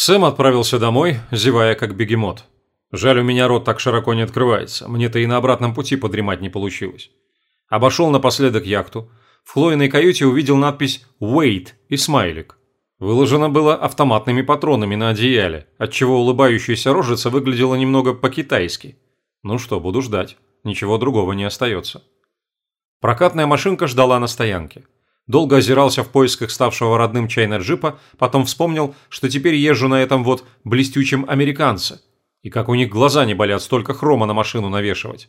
Сэм отправился домой, зевая как бегемот. Жаль, у меня рот так широко не открывается, мне-то и на обратном пути подремать не получилось. Обошел напоследок яхту. В Хлоиной каюте увидел надпись «Wait» и смайлик. Выложено было автоматными патронами на одеяле, отчего улыбающаяся рожица выглядела немного по-китайски. Ну что, буду ждать. Ничего другого не остается. Прокатная машинка ждала на стоянке. Долго озирался в поисках ставшего родным чайна джипа, потом вспомнил, что теперь езжу на этом вот блестючем американце. И как у них глаза не болят столько хрома на машину навешивать.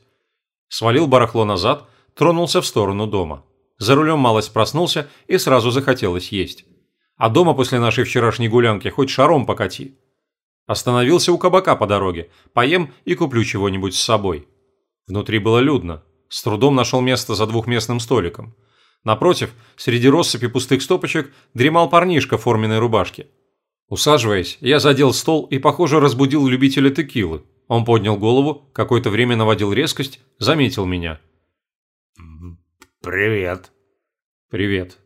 Свалил барахло назад, тронулся в сторону дома. За рулем малость проснулся и сразу захотелось есть. А дома после нашей вчерашней гулянки хоть шаром покати. Остановился у кабака по дороге, поем и куплю чего-нибудь с собой. Внутри было людно. С трудом нашел место за двухместным столиком. Напротив, среди россыпи пустых стопочек, дремал парнишка в форменной рубашке. Усаживаясь, я задел стол и, похоже, разбудил любителя текилы. Он поднял голову, какое-то время наводил резкость, заметил меня. «Привет». «Привет».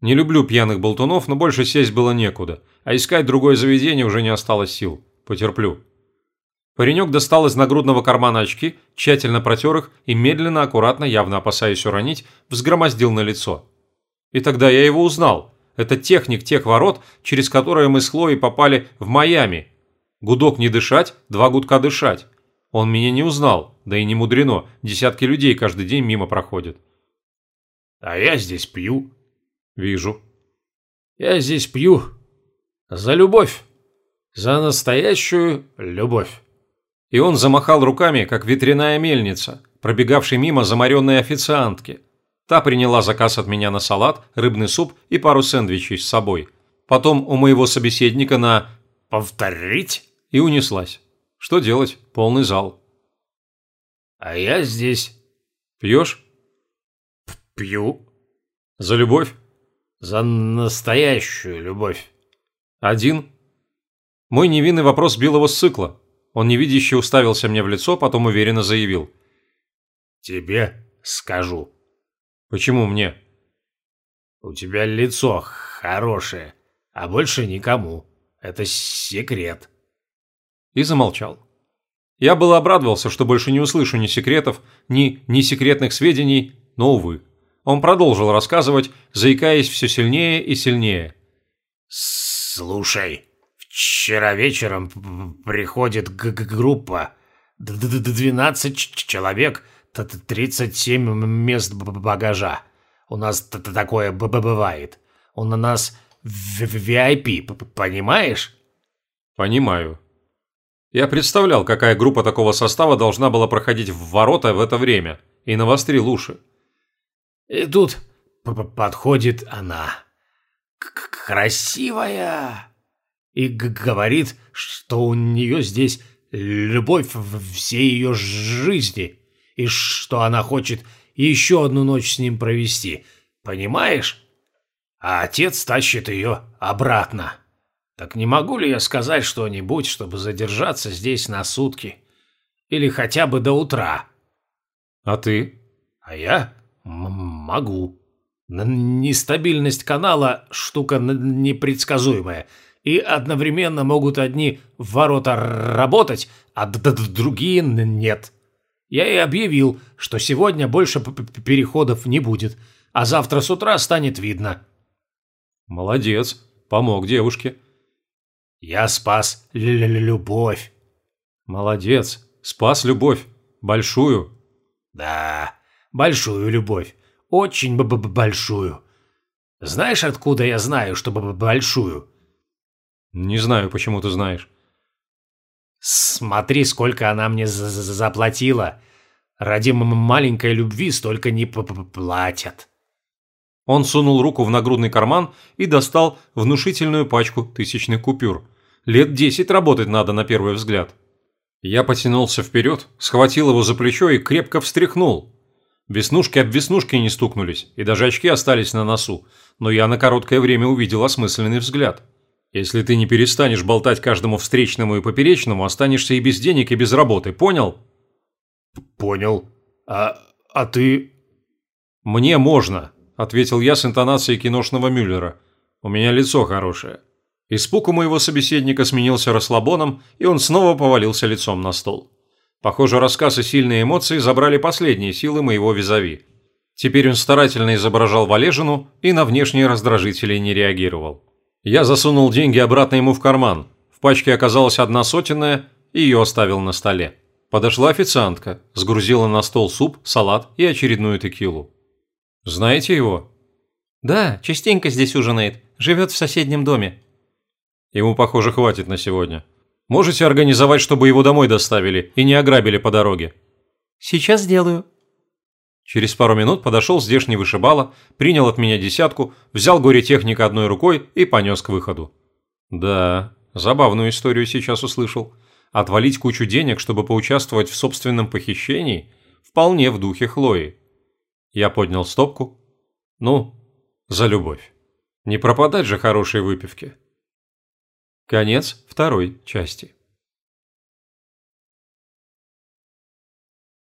Не люблю пьяных болтунов, но больше сесть было некуда, а искать другое заведение уже не осталось сил. Потерплю. Паренек достал из нагрудного кармана очки, тщательно протер их и медленно, аккуратно, явно опасаясь уронить, взгромоздил на лицо. И тогда я его узнал. Это техник тех ворот, через которые мы с Хлоей попали в Майами. Гудок не дышать, два гудка дышать. Он меня не узнал, да и не мудрено, десятки людей каждый день мимо проходят. «А я здесь пью», «Вижу». «Я здесь пью за любовь, за настоящую любовь». И он замахал руками, как ветряная мельница, пробегавшей мимо замаренной официантки. Та приняла заказ от меня на салат, рыбный суп и пару сэндвичей с собой. Потом у моего собеседника на «повторить» и унеслась. Что делать? Полный зал. «А я здесь». «Пьешь?» «Пью». «За любовь?» За настоящую любовь. Один? Мой невинный вопрос сбил его с цикла. Он невидяще уставился мне в лицо, потом уверенно заявил. Тебе скажу. Почему мне? У тебя лицо хорошее, а больше никому. Это секрет. И замолчал. Я был обрадовался, что больше не услышу ни секретов, ни несекретных сведений, но, увы. Он продолжил рассказывать, заикаясь все сильнее и сильнее. «Слушай, вчера вечером приходит г -г группа. 12 человек, 37 мест багажа. У нас такое бывает. Он на нас в VIP, понимаешь?» «Понимаю», я представлял, какая группа такого состава должна была проходить в ворота в это время, и навострил уши. И тут подходит она. К красивая. И говорит, что у нее здесь любовь всей ее жизни. И что она хочет еще одну ночь с ним провести. Понимаешь? А отец тащит ее обратно. Так не могу ли я сказать что-нибудь, чтобы задержаться здесь на сутки? Или хотя бы до утра? А ты? А я? могу. Нестабильность канала – штука непредсказуемая, и одновременно могут одни ворота работать, а другие нет. Я и объявил, что сегодня больше переходов не будет, а завтра с утра станет видно. Молодец, помог девушке. Я спас любовь. Молодец, спас любовь. Большую. Да, большую любовь. Очень б -б большую. Знаешь, откуда я знаю, что б -б большую? Не знаю, почему ты знаешь. Смотри, сколько она мне заплатила. Ради маленькой любви столько не п -п платят. Он сунул руку в нагрудный карман и достал внушительную пачку тысячных купюр. Лет десять работать надо на первый взгляд. Я потянулся вперед, схватил его за плечо и крепко встряхнул. Веснушки об веснушки не стукнулись, и даже очки остались на носу, но я на короткое время увидел осмысленный взгляд. Если ты не перестанешь болтать каждому встречному и поперечному, останешься и без денег, и без работы, понял? Понял. А, а ты... Мне можно, ответил я с интонацией киношного Мюллера. У меня лицо хорошее. Испуг у моего собеседника сменился расслабоном, и он снова повалился лицом на стол. Похоже, рассказ и сильные эмоции забрали последние силы моего визави. Теперь он старательно изображал Валежину и на внешние раздражители не реагировал. Я засунул деньги обратно ему в карман. В пачке оказалась одна сотенная, и ее оставил на столе. Подошла официантка, сгрузила на стол суп, салат и очередную текилу. «Знаете его?» «Да, частенько здесь ужинает. Живет в соседнем доме». «Ему, похоже, хватит на сегодня. Можете организовать, чтобы его домой доставили и не ограбили по дороге?» «Сейчас сделаю». Через пару минут подошел здешний вышибала, принял от меня десятку, взял горе-техника одной рукой и понес к выходу. Да, забавную историю сейчас услышал. Отвалить кучу денег, чтобы поучаствовать в собственном похищении, вполне в духе Хлои. Я поднял стопку. Ну, за любовь. Не пропадать же хорошей выпивки. Конец второй части.